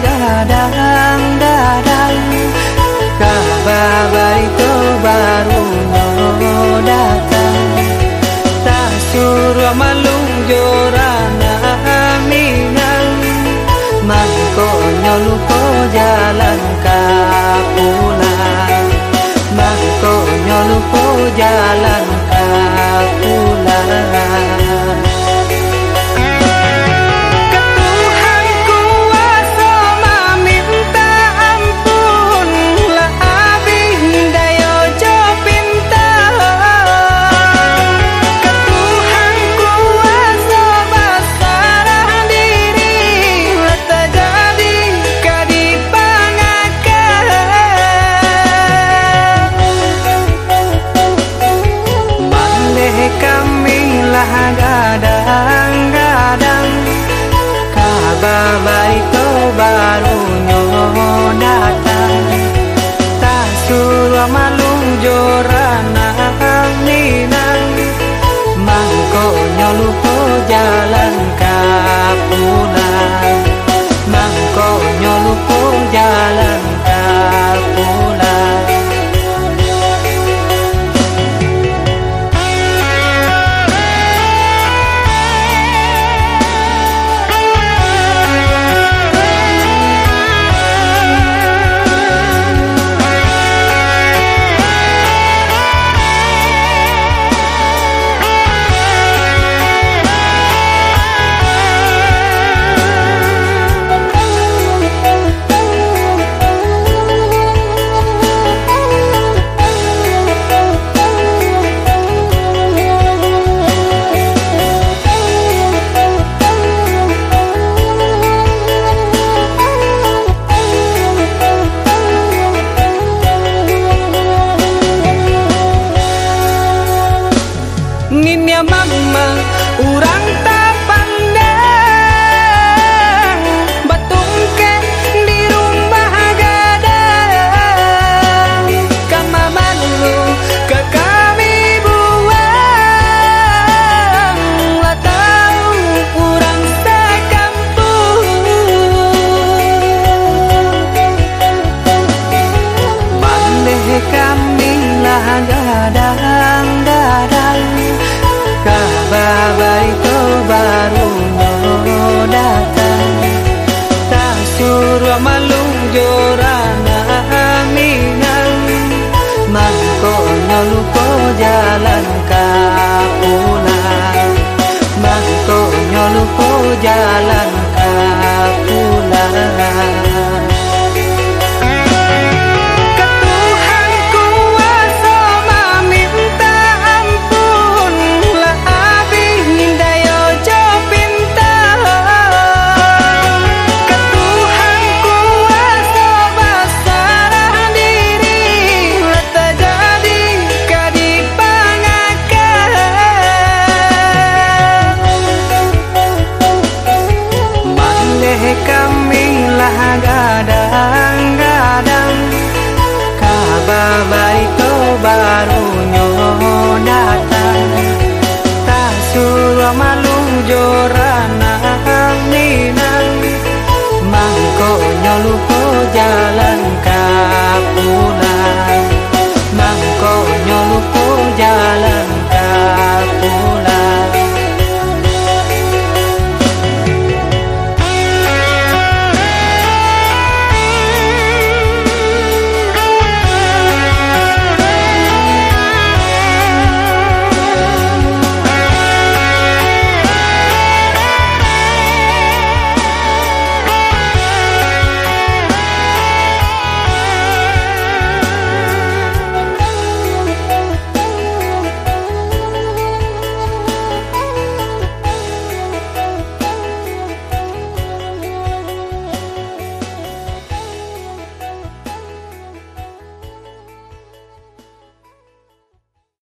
dadang dadang Kah itu baru mau datang. Tak suruh malu malung jorana nang nang mangko nyolupo jalan Ninya mama urang suruh malung jorana minang Mangkonya lupa jalan kapulang Mangkonya lupa jalan kapulang my